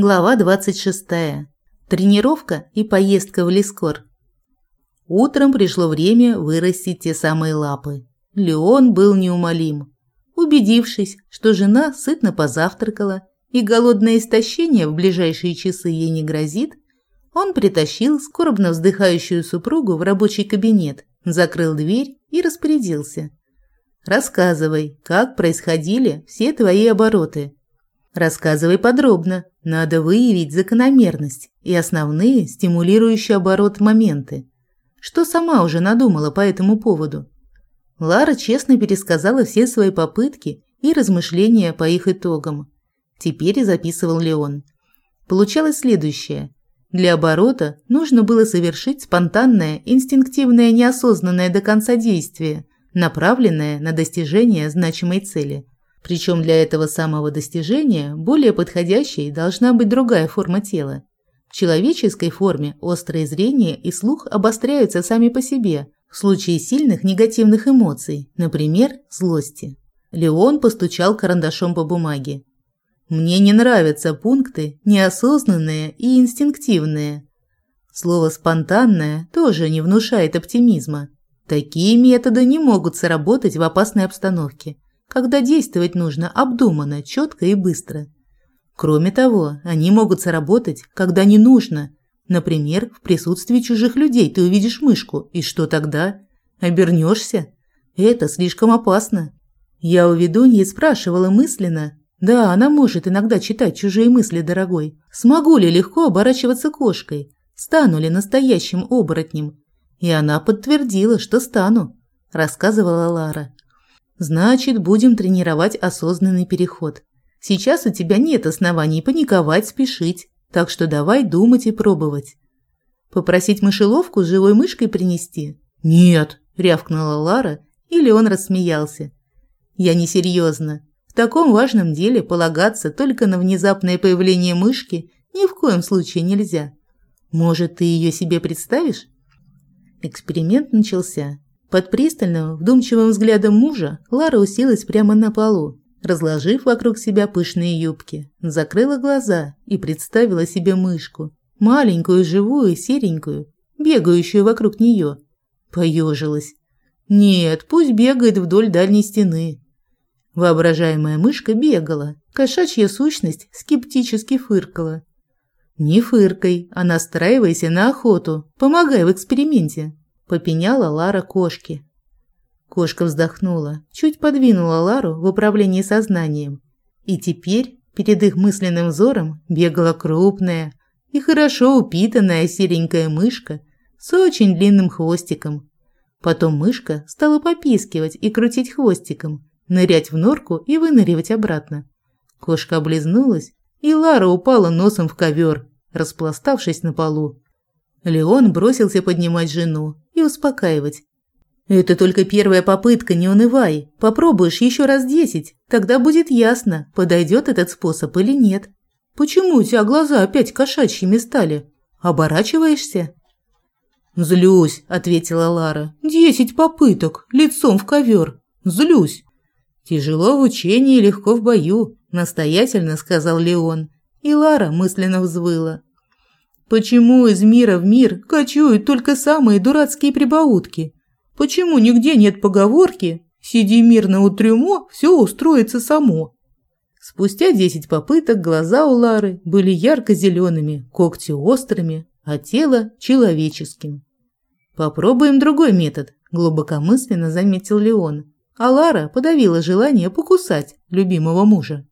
Глава 26. Тренировка и поездка в Лискор. Утром пришло время вырастить те самые лапы. Леон был неумолим. Убедившись, что жена сытно позавтракала и голодное истощение в ближайшие часы ей не грозит, он притащил скорбно вздыхающую супругу в рабочий кабинет, закрыл дверь и распорядился. «Рассказывай, как происходили все твои обороты. Рассказывай подробно, надо выявить закономерность и основные стимулирующие оборот моменты. Что сама уже надумала по этому поводу? Лара честно пересказала все свои попытки и размышления по их итогам. Теперь записывал Леон. Получалось следующее. Для оборота нужно было совершить спонтанное, инстинктивное, неосознанное до конца действие, направленное на достижение значимой цели – причем для этого самого достижения более подходящей должна быть другая форма тела. В человеческой форме острое зрение и слух обостряются сами по себе в случае сильных негативных эмоций, например, злости. Леон постучал карандашом по бумаге. Мне не нравятся пункты неосознанные и инстинктивные. Слово «спонтанное» тоже не внушает оптимизма. Такие методы не могут сработать в опасной обстановке – когда действовать нужно обдуманно, четко и быстро. Кроме того, они могут сработать, когда не нужно. Например, в присутствии чужих людей ты увидишь мышку, и что тогда? Обернешься? Это слишком опасно. Я у ведуньи спрашивала мысленно. Да, она может иногда читать чужие мысли, дорогой. Смогу ли легко оборачиваться кошкой? Стану ли настоящим оборотнем? И она подтвердила, что стану, рассказывала Лара. Значит, будем тренировать осознанный переход. Сейчас у тебя нет оснований паниковать, спешить, так что давай думать и пробовать. Попросить мышеловку с живой мышкой принести? Нет, рявкнула Лара, или он рассмеялся. Я не серьезно. В таком важном деле полагаться только на внезапное появление мышки ни в коем случае нельзя. Может, ты ее себе представишь? Эксперимент начался. Под пристальным, вдумчивым взглядом мужа Лара уселась прямо на полу, разложив вокруг себя пышные юбки, закрыла глаза и представила себе мышку, маленькую, живую, серенькую, бегающую вокруг нее. Поежилась. Нет, пусть бегает вдоль дальней стены. Воображаемая мышка бегала, кошачья сущность скептически фыркала. Не фыркой, а настраивайся на охоту, помогай в эксперименте попеняла Лара кошке. Кошка вздохнула, чуть подвинула Лару в управлении сознанием. И теперь перед их мысленным взором бегала крупная и хорошо упитанная серенькая мышка с очень длинным хвостиком. Потом мышка стала попискивать и крутить хвостиком, нырять в норку и выныривать обратно. Кошка облизнулась, и Лара упала носом в ковер, распластавшись на полу. Леон бросился поднимать жену и успокаивать. «Это только первая попытка, не унывай. Попробуешь еще раз десять, тогда будет ясно, подойдет этот способ или нет. Почему у тебя глаза опять кошачьими стали? Оборачиваешься?» «Злюсь», – ответила Лара. «Десять попыток, лицом в ковер. Злюсь». «Тяжело в учении, легко в бою», – настоятельно сказал Леон. И Лара мысленно взвыла. Почему из мира в мир кочуют только самые дурацкие прибаутки? Почему нигде нет поговорки «Сиди мирно у трюмо, все устроится само»? Спустя десять попыток глаза у Лары были ярко-зелеными, когти острыми, а тело человеческим. «Попробуем другой метод», – глубокомысленно заметил Леон. А Лара подавила желание покусать любимого мужа.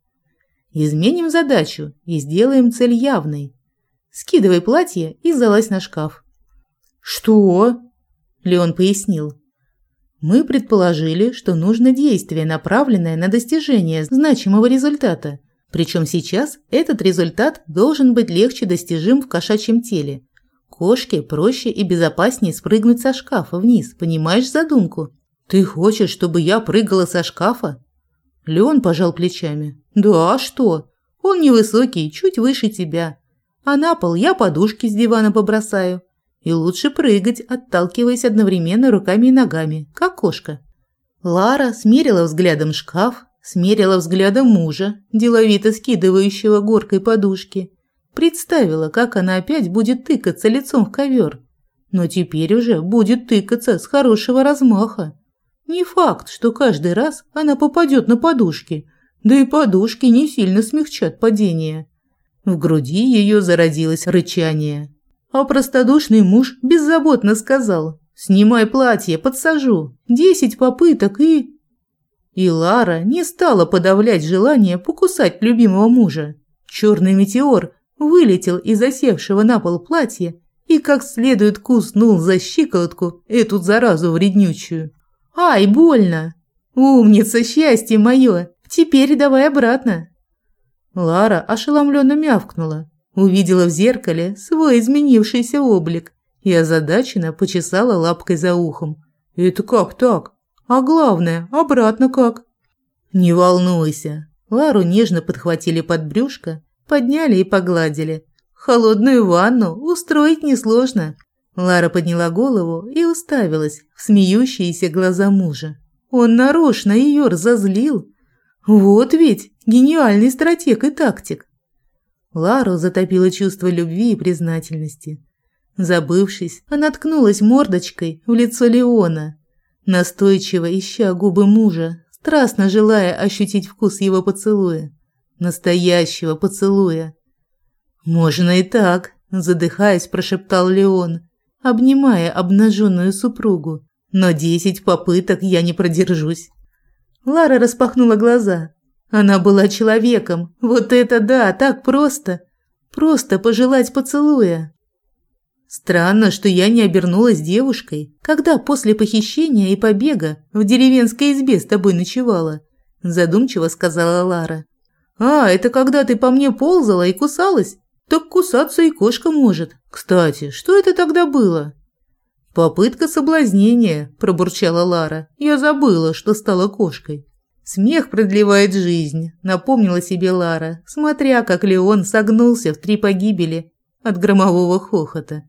«Изменим задачу и сделаем цель явной. Скидывай платье и залазь на шкаф. Что? Леон пояснил. Мы предположили, что нужно действие, направленное на достижение значимого результата. Причем сейчас этот результат должен быть легче достижим в кошачьем теле. Кошке проще и безопаснее спрыгнуть со шкафа вниз, понимаешь задумку? Ты хочешь, чтобы я прыгала со шкафа? Леон пожал плечами. Да, а что? Он невысокий, чуть выше тебя а на пол я подушки с дивана побросаю. И лучше прыгать, отталкиваясь одновременно руками и ногами, как кошка. Лара смерила взглядом шкаф, смерила взглядом мужа, деловито скидывающего горкой подушки, представила, как она опять будет тыкаться лицом в ковер. Но теперь уже будет тыкаться с хорошего размаха. Не факт, что каждый раз она попадет на подушки, да и подушки не сильно смягчат падение. В груди ее зародилось рычание. А простодушный муж беззаботно сказал «Снимай платье, подсажу. Десять попыток и...» И Лара не стала подавлять желание покусать любимого мужа. Черный метеор вылетел из осевшего на пол платья и как следует куснул за щиколотку эту заразу вреднючую. «Ай, больно! Умница, счастье мое! Теперь давай обратно!» Лара ошеломленно мявкнула, увидела в зеркале свой изменившийся облик и озадаченно почесала лапкой за ухом. «Это как так? А главное, обратно как?» «Не волнуйся!» Лару нежно подхватили под брюшко, подняли и погладили. «Холодную ванну устроить несложно!» Лара подняла голову и уставилась в смеющиеся глаза мужа. Он нарочно ее разозлил. Вот ведь гениальный стратег и тактик. Лару затопило чувство любви и признательности. Забывшись, она ткнулась мордочкой в лицо Леона, настойчиво ища губы мужа, страстно желая ощутить вкус его поцелуя. Настоящего поцелуя. «Можно и так», – задыхаясь, прошептал Леон обнимая обнаженную супругу. Но десять попыток я не продержусь. Лара распахнула глаза. Она была человеком. Вот это да, так просто. Просто пожелать поцелуя. Странно, что я не обернулась девушкой, когда после похищения и побега в деревенской избе с тобой ночевала, задумчиво сказала Лара. А, это когда ты по мне ползала и кусалась? Так кусаться и кошка может. Кстати, что это тогда было? Попытка соблазнения, пробурчала Лара. Я забыла, что стала кошкой. Смех продлевает жизнь, напомнила себе Лара, смотря, как Леон согнулся в три погибели от громового хохота.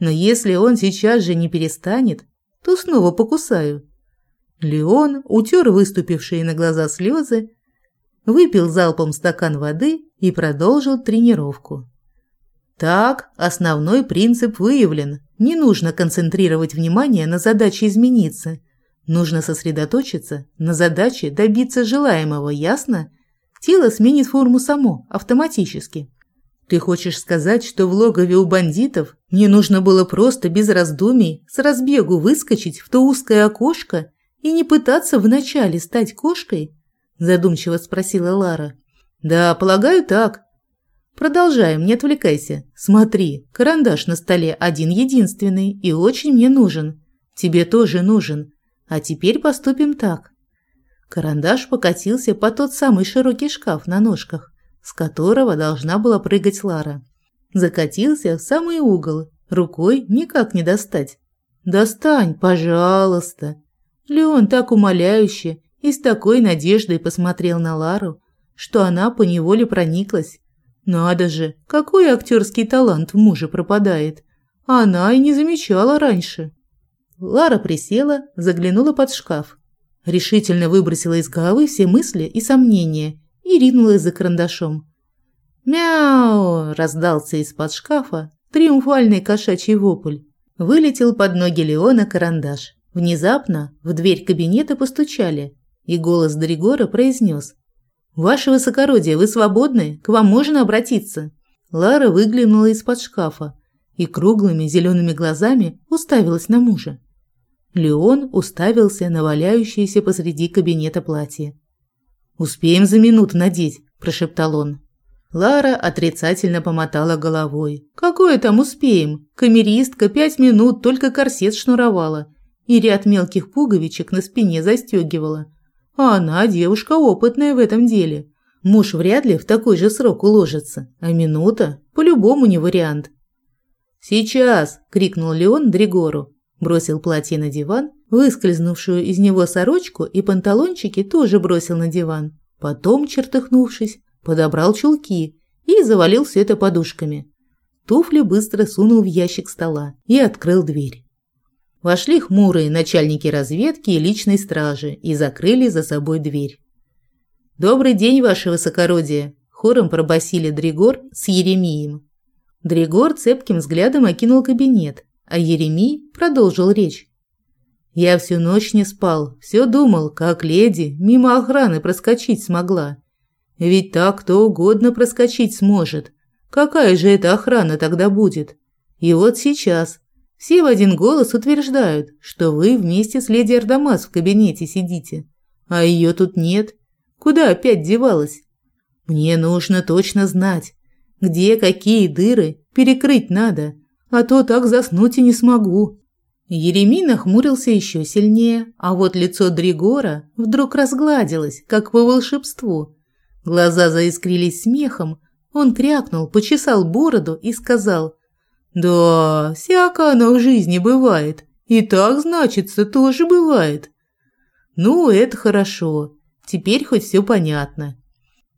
Но если он сейчас же не перестанет, то снова покусаю. Леон утер выступившие на глаза слезы, выпил залпом стакан воды и продолжил тренировку. Так, основной принцип выявлен. Не нужно концентрировать внимание на задаче измениться. Нужно сосредоточиться на задаче добиться желаемого, ясно? Тело сменит форму само, автоматически. Ты хочешь сказать, что в логове у бандитов мне нужно было просто без раздумий с разбегу выскочить в то узкое окошко и не пытаться вначале стать кошкой? Задумчиво спросила Лара. Да, полагаю, так. Продолжаем, не отвлекайся. Смотри, карандаш на столе один-единственный и очень мне нужен. Тебе тоже нужен. А теперь поступим так. Карандаш покатился по тот самый широкий шкаф на ножках, с которого должна была прыгать Лара. Закатился в самый угол, рукой никак не достать. «Достань, пожалуйста!» Леон так умоляюще и с такой надеждой посмотрел на Лару, что она поневоле прониклась. Надо же, какой актерский талант в муже пропадает. Она и не замечала раньше. Лара присела, заглянула под шкаф. Решительно выбросила из головы все мысли и сомнения и ринулась за карандашом. «Мяу!» – раздался из-под шкафа триумфальный кошачий вопль. Вылетел под ноги Леона карандаш. Внезапно в дверь кабинета постучали, и голос Дригора произнес «Ваше высокородие, вы свободны? К вам можно обратиться?» Лара выглянула из-под шкафа и круглыми зелеными глазами уставилась на мужа. Леон уставился на валяющееся посреди кабинета платье. «Успеем за минуту надеть», – прошептал он. Лара отрицательно помотала головой. «Какое там успеем? Камеристка пять минут только корсет шнуровала и ряд мелких пуговичек на спине застегивала. А она девушка опытная в этом деле. Муж вряд ли в такой же срок уложится, а минута по-любому не вариант. «Сейчас!» – крикнул Леон Дригору. Бросил платье на диван, выскользнувшую из него сорочку и панталончики тоже бросил на диван. Потом, чертыхнувшись, подобрал чулки и завалил все это подушками. Туфли быстро сунул в ящик стола и открыл дверь. Вошли хмурые начальники разведки и личной стражи и закрыли за собой дверь. «Добрый день, ваше высокородие!» Хором пробасили Дригор с Еремием. Дригор цепким взглядом окинул кабинет, а Еремий продолжил речь. Я всю ночь не спал, все думал, как леди мимо охраны проскочить смогла. Ведь так кто угодно проскочить сможет. Какая же это охрана тогда будет? И вот сейчас все в один голос утверждают, что вы вместе с леди Ардамас в кабинете сидите, а ее тут нет. Куда опять девалась? Мне нужно точно знать, где какие дыры перекрыть надо, а то так заснуть и не смогу. Еремей нахмурился еще сильнее, а вот лицо Дригора вдруг разгладилось, как по волшебству. Глаза заискрились смехом, он крякнул, почесал бороду и сказал «Да, всяко оно в жизни бывает, и так, значится, тоже бывает». «Ну, это хорошо, теперь хоть все понятно».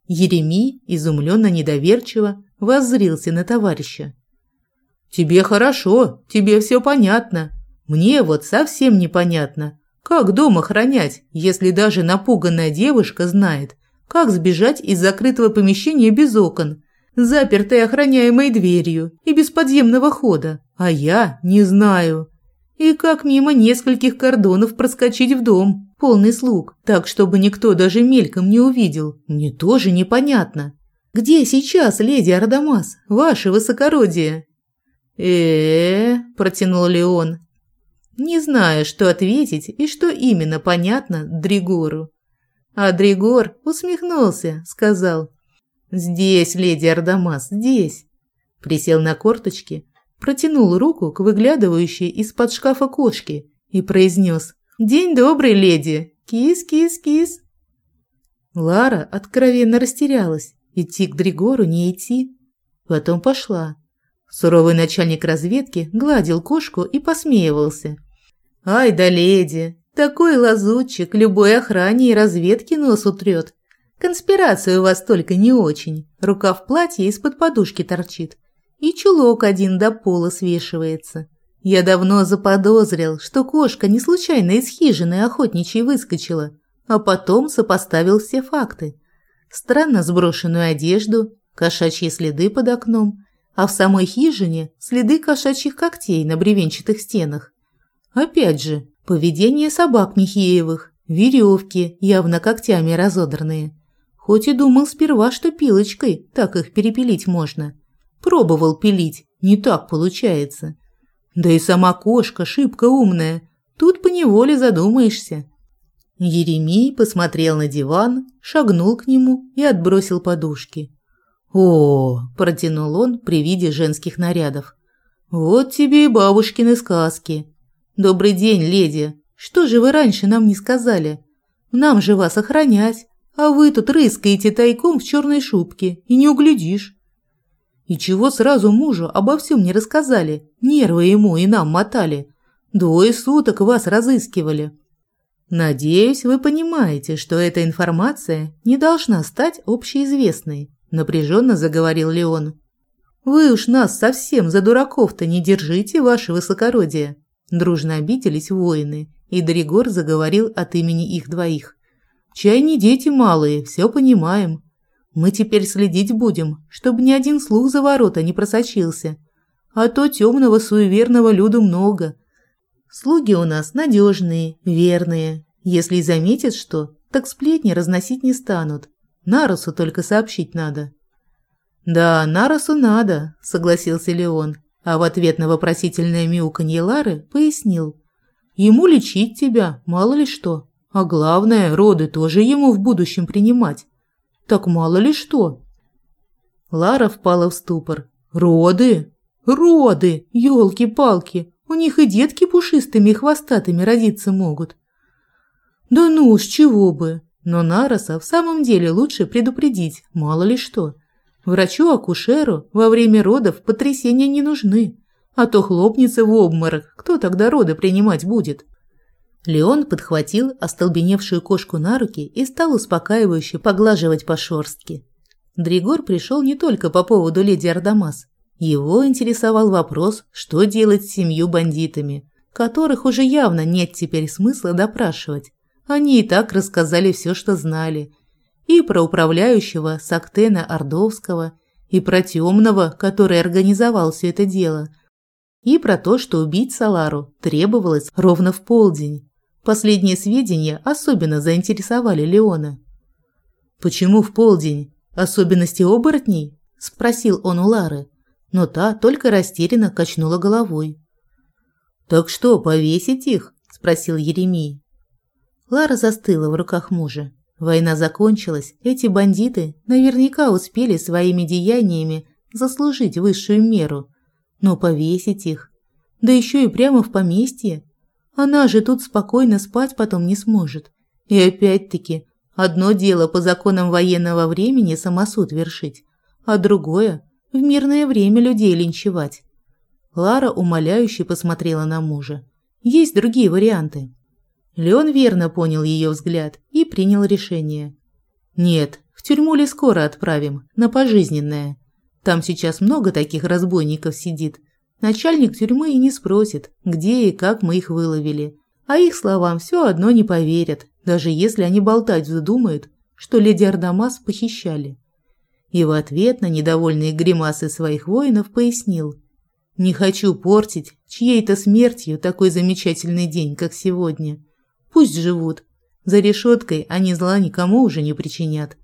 Еремий, изумленно недоверчиво, воззрился на товарища. «Тебе хорошо, тебе все понятно», мне вот совсем непонятно, как дом охранять, если даже напуганная девушка знает, как сбежать из закрытого помещения без окон, запертой охраняемой дверью и без подземного хода, а я не знаю. И как мимо нескольких кордонов проскочить в дом, полный слуг, так, чтобы никто даже мельком не увидел, мне тоже непонятно. Где сейчас леди Ардамас, ваше высокородие? э, -э, протянул Леон, не зная, что ответить и что именно понятно Дригору. А Дригор усмехнулся, сказал «Здесь, леди Ардамас, здесь». Присел на корточки, протянул руку к выглядывающей из-под шкафа кошке и произнес «День добрый, леди! Кис-кис-кис!» Лара откровенно растерялась, идти к Дригору не идти. Потом пошла. Суровый начальник разведки гладил кошку и посмеивался – Ай да леди, такой лазутчик любой охране и разведке нос утрет. Конспирация у вас только не очень. Рука в платье из-под подушки торчит. И чулок один до пола свешивается. Я давно заподозрил, что кошка не случайно из хижины охотничьей выскочила, а потом сопоставил все факты. Странно сброшенную одежду, кошачьи следы под окном, а в самой хижине следы кошачьих когтей на бревенчатых стенах. Опять же, поведение собак Михеевых, веревки, явно когтями разодранные. Хоть и думал сперва, что пилочкой так их перепилить можно. Пробовал пилить, не так получается. Да и сама кошка шибко умная, тут поневоле задумаешься. Еремей посмотрел на диван, шагнул к нему и отбросил подушки. «О!» – протянул он при виде женских нарядов. «Вот тебе и бабушкины сказки. «Добрый день, леди. Что же вы раньше нам не сказали? Нам же вас охранять, а вы тут рыскаете тайком в черной шубке и не углядишь». И чего сразу мужу обо всем не рассказали? Нервы ему и нам мотали. Двое суток вас разыскивали. Надеюсь, вы понимаете, что эта информация не должна стать общеизвестной, напряженно заговорил Леон. Вы уж нас совсем за дураков-то не держите, ваше высокородие. Дружно обиделись воины, и Доригор заговорил от имени их двоих. «Чай не дети малые, все понимаем. Мы теперь следить будем, чтобы ни один слух за ворота не просочился. А то темного суеверного люду много. Слуги у нас надежные, верные. Если и заметят что, так сплетни разносить не станут. Нарусу только сообщить надо». «Да, Нарусу надо», – согласился Леон а в ответ на вопросительное мяуканье Лары пояснил. «Ему лечить тебя, мало ли что. А главное, роды тоже ему в будущем принимать. Так мало ли что». Лара впала в ступор. «Роды? Роды! Ёлки-палки! У них и детки пушистыми и хвостатыми родиться могут». «Да ну, с чего бы!» Но Нароса в самом деле лучше предупредить, мало ли что. Врачу-акушеру во время родов потрясения не нужны, а то хлопнется в обморок, кто тогда роды принимать будет? Леон подхватил остолбеневшую кошку на руки и стал успокаивающе поглаживать по шорстке. Дригор пришел не только по поводу леди Ардамас. Его интересовал вопрос, что делать с семью бандитами, которых уже явно нет теперь смысла допрашивать. Они и так рассказали все, что знали, и про управляющего Сактена Ордовского, и про темного, который организовал все это дело, и про то, что убить Салару требовалось ровно в полдень. Последние сведения особенно заинтересовали Леона. «Почему в полдень? Особенности оборотней?» – спросил он у Лары, но та только растерянно качнула головой. «Так что, повесить их?» – спросил Еремей. Лара застыла в руках мужа. Война закончилась, эти бандиты наверняка успели своими деяниями заслужить высшую меру. Но повесить их, да еще и прямо в поместье, она же тут спокойно спать потом не сможет. И опять-таки, одно дело по законам военного времени самосуд вершить, а другое – в мирное время людей линчевать. Лара умоляюще посмотрела на мужа. Есть другие варианты. Леон верно понял ее взгляд и принял решение. «Нет, в тюрьму ли скоро отправим, на пожизненное. Там сейчас много таких разбойников сидит. Начальник тюрьмы и не спросит, где и как мы их выловили. А их словам все одно не поверят, даже если они болтать задумают, что леди Ардамас похищали». И в ответ на недовольные гримасы своих воинов пояснил. «Не хочу портить чьей-то смертью такой замечательный день, как сегодня». Пусть живут. За решеткой они зла никому уже не причинят.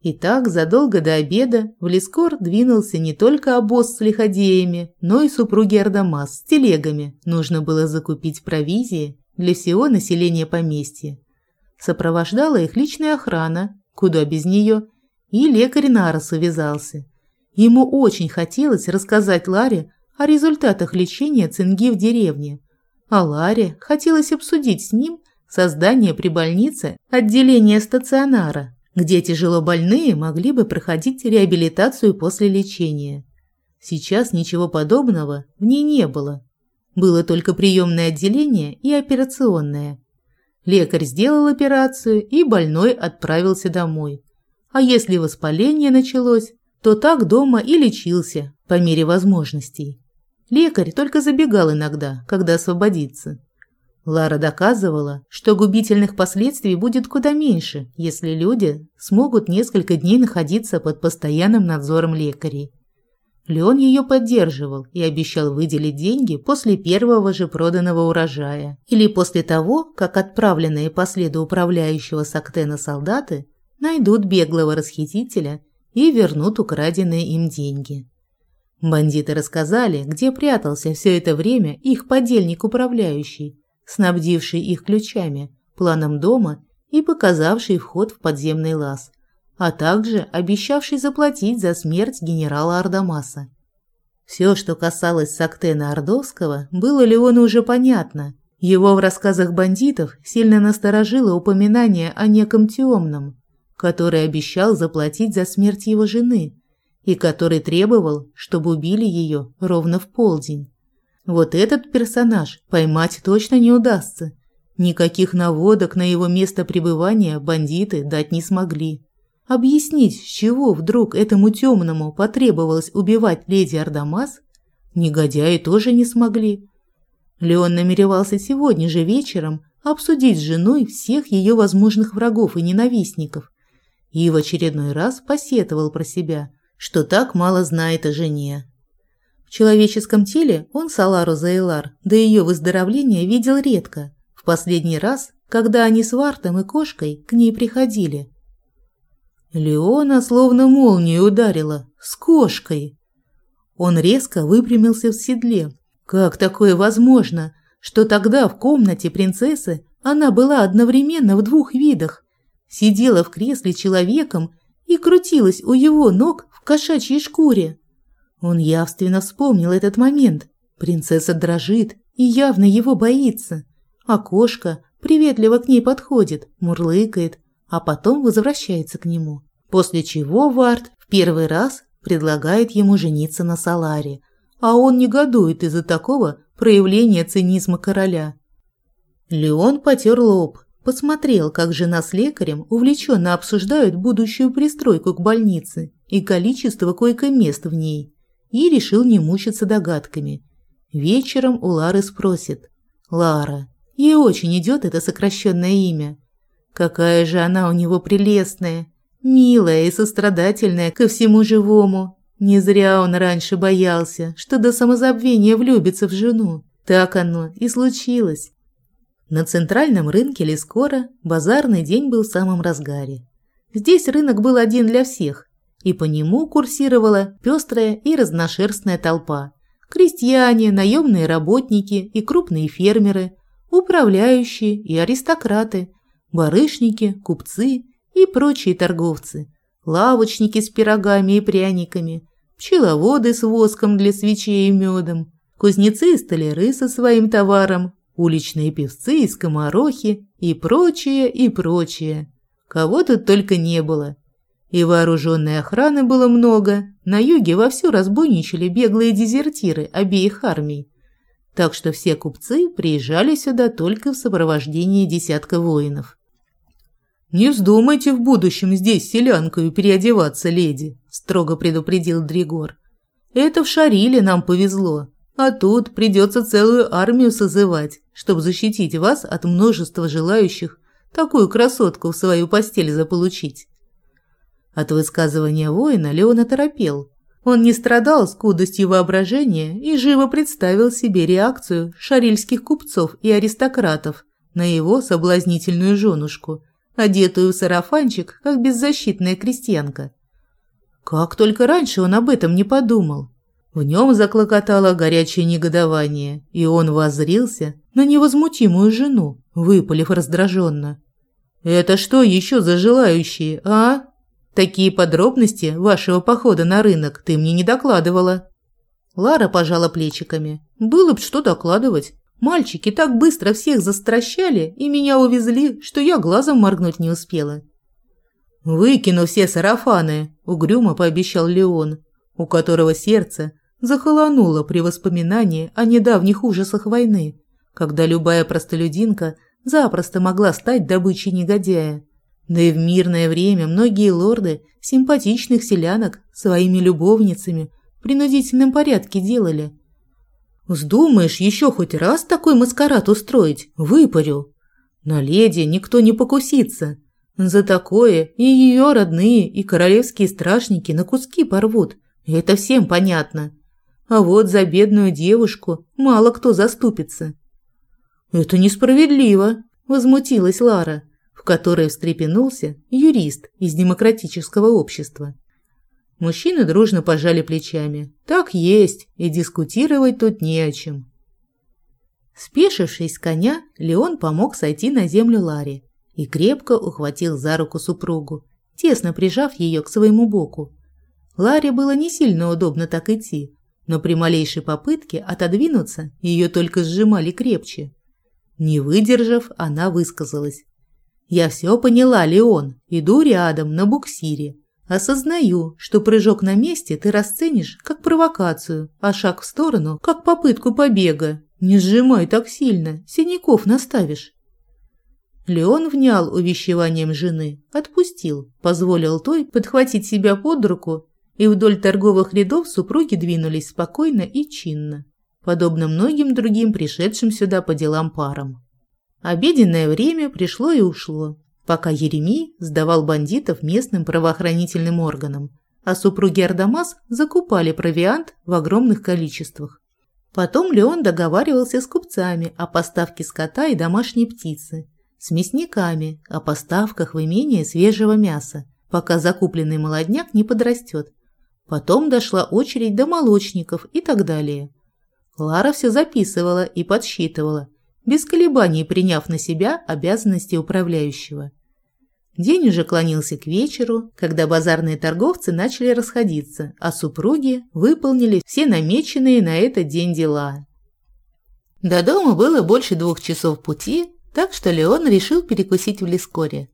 Итак, задолго до обеда в Лескор двинулся не только обоз с лиходеями, но и супруги Ардамас с телегами. Нужно было закупить провизии для всего населения поместья. Сопровождала их личная охрана, куда без нее, и лекарь Нарос увязался. Ему очень хотелось рассказать Ларе о результатах лечения цинги в деревне, а Ларе хотелось обсудить с ним Создание при больнице отделения стационара, где тяжело больные могли бы проходить реабилитацию после лечения. Сейчас ничего подобного в ней не было. Было только приемное отделение и операционное. Лекарь сделал операцию, и больной отправился домой. А если воспаление началось, то так дома и лечился по мере возможностей. Лекарь только забегал иногда, когда освободится. Лара доказывала, что губительных последствий будет куда меньше, если люди смогут несколько дней находиться под постоянным надзором лекарей. Леон ее поддерживал и обещал выделить деньги после первого же проданного урожая или после того, как отправленные по следу управляющего Сактена солдаты найдут беглого расхитителя и вернут украденные им деньги. Бандиты рассказали, где прятался все это время их подельник-управляющий, снабдивший их ключами, планом дома и показавший вход в подземный лаз, а также обещавший заплатить за смерть генерала Ардамаса. Все, что касалось Сактена Ордовского, было Леону уже понятно. Его в рассказах бандитов сильно насторожило упоминание о неком темном, который обещал заплатить за смерть его жены и который требовал, чтобы убили ее ровно в полдень. Вот этот персонаж поймать точно не удастся. Никаких наводок на его место пребывания бандиты дать не смогли. Объяснить, с чего вдруг этому темному потребовалось убивать леди Ардамас, негодяи тоже не смогли. Леон намеревался сегодня же вечером обсудить с женой всех ее возможных врагов и ненавистников и в очередной раз посетовал про себя, что так мало знает о жене. В человеческом теле он Салару Зайлар до ее выздоровления видел редко, в последний раз, когда они с Вартом и кошкой к ней приходили. Леона словно молнией ударила, с кошкой. Он резко выпрямился в седле. Как такое возможно, что тогда в комнате принцессы она была одновременно в двух видах? Сидела в кресле человеком и крутилась у его ног в кошачьей шкуре. Он явственно вспомнил этот момент. Принцесса дрожит и явно его боится. А кошка приветливо к ней подходит, мурлыкает, а потом возвращается к нему. После чего Вард в первый раз предлагает ему жениться на Саларе, а он негодует из-за такого проявления цинизма короля. Леон потер лоб, посмотрел, как жена с лекарем увлеченно обсуждают будущую пристройку к больнице и количество койко-мест в ней и решил не мучиться догадками. Вечером у Лары спросит. «Лара, ей очень идет это сокращенное имя. Какая же она у него прелестная, милая и сострадательная ко всему живому. Не зря он раньше боялся, что до самозабвения влюбится в жену. Так оно и случилось. На центральном рынке Лескора базарный день был в самом разгаре. Здесь рынок был один для всех, и по нему курсировала пестрая и разношерстная толпа. Крестьяне, наемные работники и крупные фермеры, управляющие и аристократы, барышники, купцы и прочие торговцы, лавочники с пирогами и пряниками, пчеловоды с воском для свечей и медом, кузнецы и столяры со своим товаром, уличные певцы и скоморохи и прочее, и прочее. Кого тут только не было. И вооруженной охраны было много. На юге вовсю разбойничали беглые дезертиры обеих армий. Так что все купцы приезжали сюда только в сопровождении десятка воинов. «Не вздумайте в будущем здесь селянкою переодеваться, леди», – строго предупредил Дригор. «Это в Шариле нам повезло. А тут придется целую армию созывать, чтобы защитить вас от множества желающих такую красотку в свою постель заполучить. От высказывания воина Леон оторопел. Он не страдал скудостью воображения и живо представил себе реакцию шарильских купцов и аристократов на его соблазнительную женушку, одетую в сарафанчик, как беззащитная крестьянка. Как только раньше он об этом не подумал. В нем заклокотало горячее негодование, и он воззрился на невозмутимую жену, выпалив раздраженно. «Это что еще за желающие, а? Такие подробности вашего похода на рынок ты мне не докладывала». Лара пожала плечиками. «Было бы что докладывать. Мальчики так быстро всех застращали и меня увезли, что я глазом моргнуть не успела». «Выкину все сарафаны», – угрюмо пообещал Леон, у которого сердце захолонуло при воспоминании о недавних ужасах войны, когда любая простолюдинка запросто могла стать добычей негодяя. Да и в мирное время многие лорды симпатичных селянок своими любовницами в принудительном порядке делали. «Вздумаешь еще хоть раз такой маскарад устроить? Выпарю!» На леди никто не покусится. За такое и ее родные, и королевские страшники на куски порвут. Это всем понятно. А вот за бедную девушку мало кто заступится. «Это несправедливо», – возмутилась Лара, в которой встрепенулся юрист из демократического общества. Мужчины дружно пожали плечами. «Так есть, и дискутировать тут не о чем». Спешившись с коня, Леон помог сойти на землю Ларе и крепко ухватил за руку супругу, тесно прижав ее к своему боку. Ларе было не сильно удобно так идти, но при малейшей попытке отодвинуться ее только сжимали крепче. Не выдержав, она высказалась. «Я все поняла, Леон. Иду рядом, на буксире. Осознаю, что прыжок на месте ты расценишь как провокацию, а шаг в сторону – как попытку побега. Не сжимай так сильно, синяков наставишь». Леон внял увещеванием жены, отпустил, позволил той подхватить себя под руку и вдоль торговых рядов супруги двинулись спокойно и чинно, подобно многим другим пришедшим сюда по делам парам. Обеденное время пришло и ушло, пока Еремей сдавал бандитов местным правоохранительным органам, а супруги Ардамас закупали провиант в огромных количествах. Потом Леон договаривался с купцами о поставке скота и домашней птицы, с мясниками о поставках в имение свежего мяса, пока закупленный молодняк не подрастет, Потом дошла очередь до молочников и так далее. Лара все записывала и подсчитывала, без колебаний приняв на себя обязанности управляющего. День уже клонился к вечеру, когда базарные торговцы начали расходиться, а супруги выполнили все намеченные на этот день дела. До дома было больше двух часов пути, так что Леон решил перекусить в Лискоре.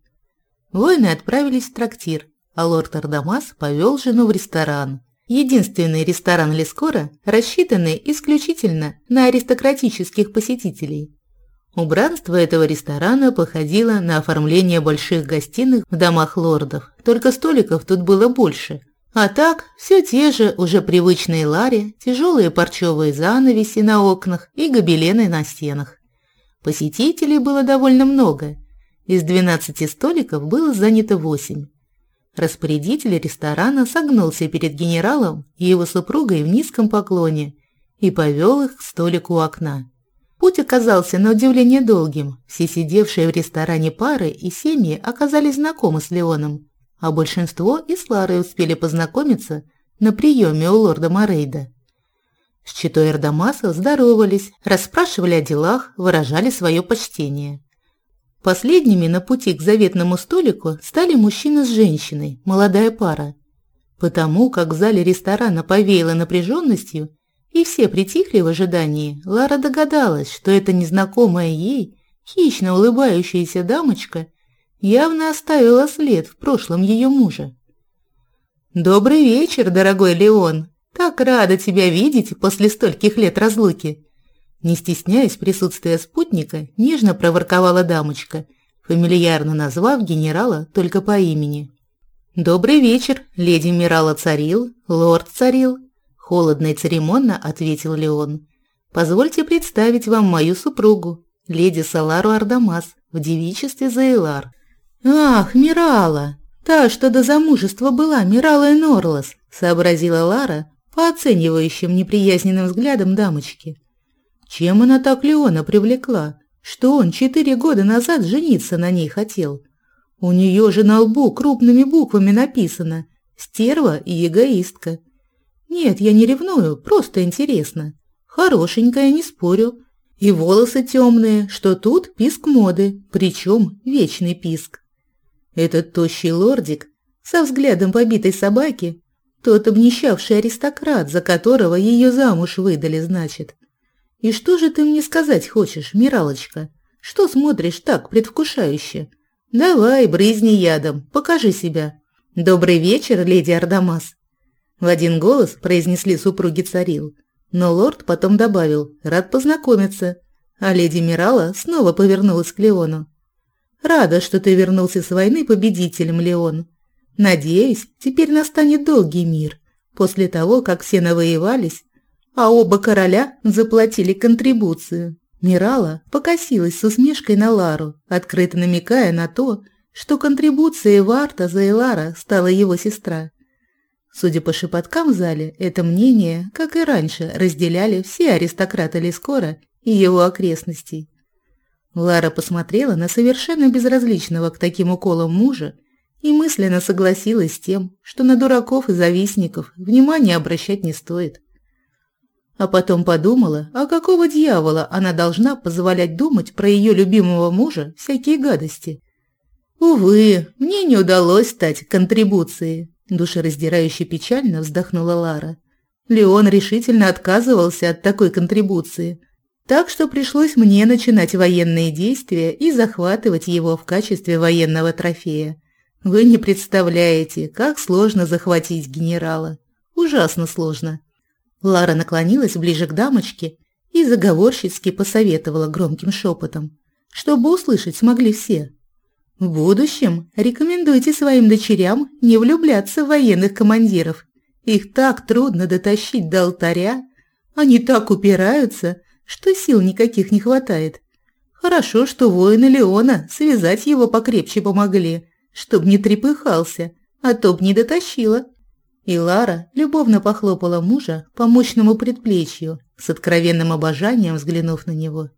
Воины отправились в трактир, а лорд Ардамас повел жену в ресторан. Единственный ресторан Лескора, рассчитанный исключительно на аристократических посетителей. Убранство этого ресторана походило на оформление больших гостиных в домах лордов, только столиков тут было больше. А так, все те же уже привычные лари, тяжелые парчевые занавеси на окнах и гобелены на стенах. Посетителей было довольно много. Из 12 столиков было занято 8. Распорядитель ресторана согнулся перед генералом и его супругой в низком поклоне и повел их к столику у окна. Путь оказался на удивление долгим. Все сидевшие в ресторане пары и семьи оказались знакомы с Леоном, а большинство и с Ларой успели познакомиться на приеме у лорда Морейда. С читой Эрдамаса здоровались, расспрашивали о делах, выражали свое почтение. Последними на пути к заветному столику стали мужчина с женщиной, молодая пара. Потому как в зале ресторана повеяло напряженностью, и все притихли в ожидании, Лара догадалась, что эта незнакомая ей, хищно улыбающаяся дамочка, явно оставила след в прошлом ее мужа. «Добрый вечер, дорогой Леон! Так рада тебя видеть после стольких лет разлуки!» Не стесняясь присутствия спутника, нежно проворковала дамочка, фамильярно назвав генерала только по имени. «Добрый вечер, леди Мирала Царил, лорд Царил», – холодно и церемонно ответил Леон. «Позвольте представить вам мою супругу, леди Салару Ардамас, в девичестве Заэлар». «Ах, Мирала! Та, что до замужества была Миралой Норлас», – сообразила Лара по оценивающим неприязненным взглядам дамочки. Чем она так Леона привлекла, что он четыре года назад жениться на ней хотел? У нее же на лбу крупными буквами написано «Стерва и эгоистка». Нет, я не ревную, просто интересно. Хорошенькая, не спорю. И волосы темные, что тут писк моды, причем вечный писк. Этот тощий лордик со взглядом побитой собаки, тот обнищавший аристократ, за которого ее замуж выдали, значит. «И что же ты мне сказать хочешь, Миралочка? Что смотришь так предвкушающе? Давай, брызни ядом, покажи себя». «Добрый вечер, леди Ардамас!» В один голос произнесли супруги Царил, но лорд потом добавил «Рад познакомиться», а леди Мирала снова повернулась к Леону. «Рада, что ты вернулся с войны победителем, Леон. Надеюсь, теперь настанет долгий мир. После того, как все навоевались, а оба короля заплатили контрибуцию. Мирала покосилась с усмешкой на Лару, открыто намекая на то, что контрибуцией Варта за Элара стала его сестра. Судя по шепоткам в зале, это мнение, как и раньше, разделяли все аристократы Лискора и его окрестностей. Лара посмотрела на совершенно безразличного к таким уколам мужа и мысленно согласилась с тем, что на дураков и завистников внимания обращать не стоит. А потом подумала, а какого дьявола она должна позволять думать про ее любимого мужа всякие гадости. «Увы, мне не удалось стать контрибуцией», – душераздирающе печально вздохнула Лара. Леон решительно отказывался от такой контрибуции, так что пришлось мне начинать военные действия и захватывать его в качестве военного трофея. Вы не представляете, как сложно захватить генерала. Ужасно сложно. Лара наклонилась ближе к дамочке и заговорщицки посоветовала громким шепотом, чтобы услышать смогли все. В будущем рекомендуйте своим дочерям не влюбляться в военных командиров. Их так трудно дотащить до алтаря. Они так упираются, что сил никаких не хватает. Хорошо, что воины Леона связать его покрепче помогли, чтоб не трепыхался, а то б не дотащила. И Лара любовно похлопала мужа по мощному предплечью, с откровенным обожанием взглянув на него.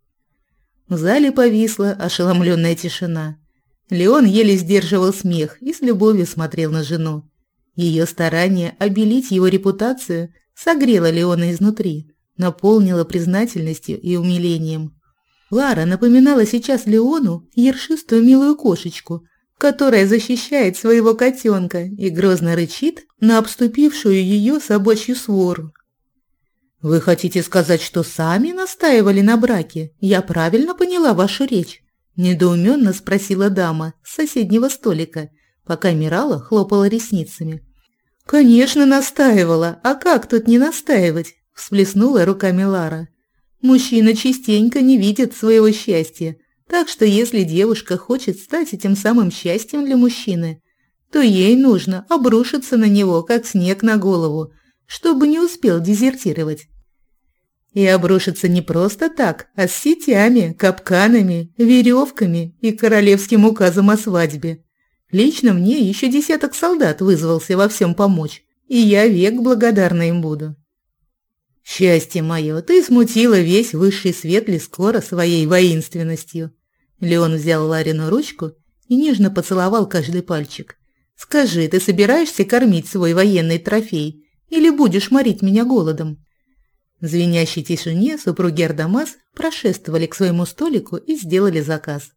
В зале повисла ошеломленная тишина. Леон еле сдерживал смех и с любовью смотрел на жену. Ее старание обелить его репутацию согрело Леона изнутри, наполнило признательностью и умилением. Лара напоминала сейчас Леону ершистую милую кошечку – которая защищает своего котенка и грозно рычит на обступившую ее собачью свору. «Вы хотите сказать, что сами настаивали на браке? Я правильно поняла вашу речь?» Недоуменно спросила дама с соседнего столика, пока Мирала хлопала ресницами. «Конечно, настаивала. А как тут не настаивать?» – всплеснула руками Лара. «Мужчина частенько не видит своего счастья, так что если девушка хочет стать этим самым счастьем для мужчины, то ей нужно обрушиться на него, как снег на голову, чтобы не успел дезертировать. И обрушиться не просто так, а с сетями, капканами, веревками и королевским указом о свадьбе. Лично мне еще десяток солдат вызвался во всем помочь, и я век благодарна им буду. Счастье мое, ты смутила весь высший свет Лискора своей воинственностью. Леон взял Ларину ручку и нежно поцеловал каждый пальчик. Скажи, ты собираешься кормить свой военный трофей или будешь морить меня голодом? В звенящей тишине супруги Ардамас прошествовали к своему столику и сделали заказ.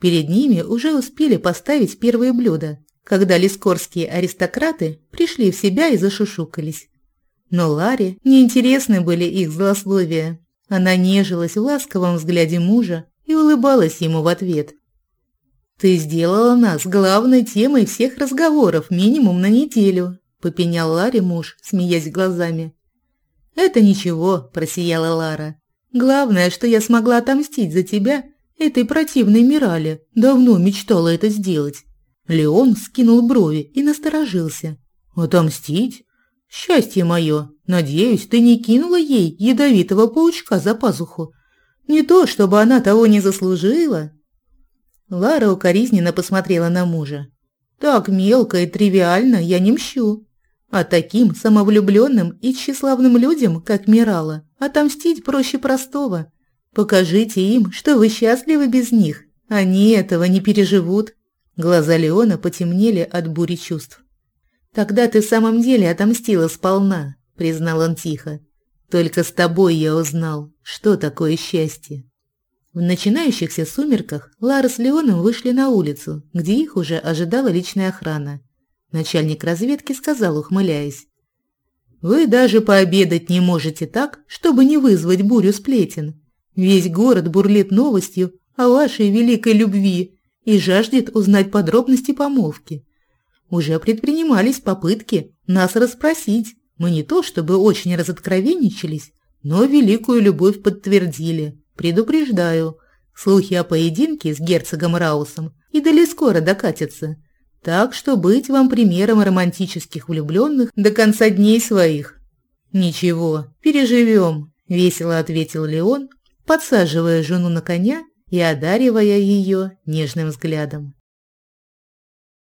Перед ними уже успели поставить первые блюда, когда лискорские аристократы пришли в себя и зашушукались. Но Ларе неинтересны были их злословия. Она нежилась в ласковом взгляде мужа и улыбалась ему в ответ. «Ты сделала нас главной темой всех разговоров минимум на неделю», – попенял Ларе муж, смеясь глазами. «Это ничего», – просияла Лара. «Главное, что я смогла отомстить за тебя этой противной Мирале. Давно мечтала это сделать». Леон скинул брови и насторожился. «Отомстить? Счастье мое! Надеюсь, ты не кинула ей ядовитого паучка за пазуху. Не то, чтобы она того не заслужила». Лара укоризненно посмотрела на мужа. «Так мелко и тривиально я не мщу. А таким самовлюбленным и тщеславным людям, как Мирала, отомстить проще простого. Покажите им, что вы счастливы без них. Они этого не переживут». Глаза Леона потемнели от бури чувств. «Тогда ты в самом деле отомстила сполна», – признал он тихо. «Только с тобой я узнал, что такое счастье». В начинающихся сумерках Лара с Леоном вышли на улицу, где их уже ожидала личная охрана. Начальник разведки сказал, ухмыляясь. «Вы даже пообедать не можете так, чтобы не вызвать бурю сплетен. Весь город бурлит новостью о вашей великой любви и жаждет узнать подробности помолвки. Уже предпринимались попытки нас расспросить. Мы не то чтобы очень разоткровенничались, но великую любовь подтвердили. Предупреждаю, слухи о поединке с герцогом Раусом и дали скоро докатятся. Так что быть вам примером романтических влюбленных до конца дней своих. Ничего, переживем, весело ответил Леон, подсаживая жену на коня и одаривая ее нежным взглядом.